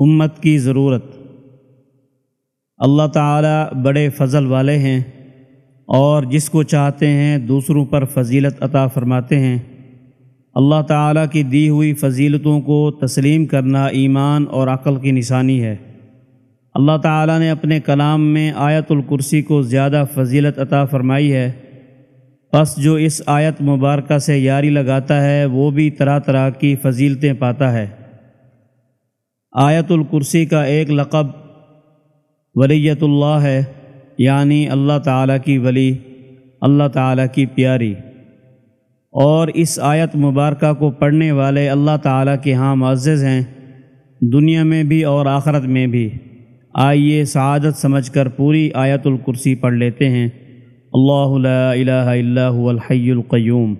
امت کی ضرورت۔ اللہ تعالی بڑے فضل والے ہیں اور جس کو چاہتے ہیں دوسروں پر فضیلت عطا فرماتے ہیں۔ اللہ تعالیٰ کی دی ہوئی فضیلتوں کو تسلیم کرنا ایمان اور عقل کی نشانی ہے۔ اللہ تعالیٰ نے اپنے کلام میں آیت الکرسی کو زیادہ فضیلت عطا فرمائی ہے۔ پس جو اس آیت مبارکہ سے یاری لگاتا ہے، وہ بھی طرح طرح کی فضیلتیں پاتا ہے۔ آیت الکرسی کا ایک لقب ولیت اللہ ہے یعنی اللہ تعالیٰ کی ولی، اللہ تعالیٰ کی پیاری۔ اور اس آیت مبارکہ کو پڑھنے والے اللہ تعالیٰ کے ہاں معزز ہیں، دنیا میں بھی اور آخرت میں بھی۔ آئیے سعادت سمجھ کر پوری آیت الکرسی پڑھ لیتے ہیں۔ اللہ لا الہ الا هو الحی القیوم۔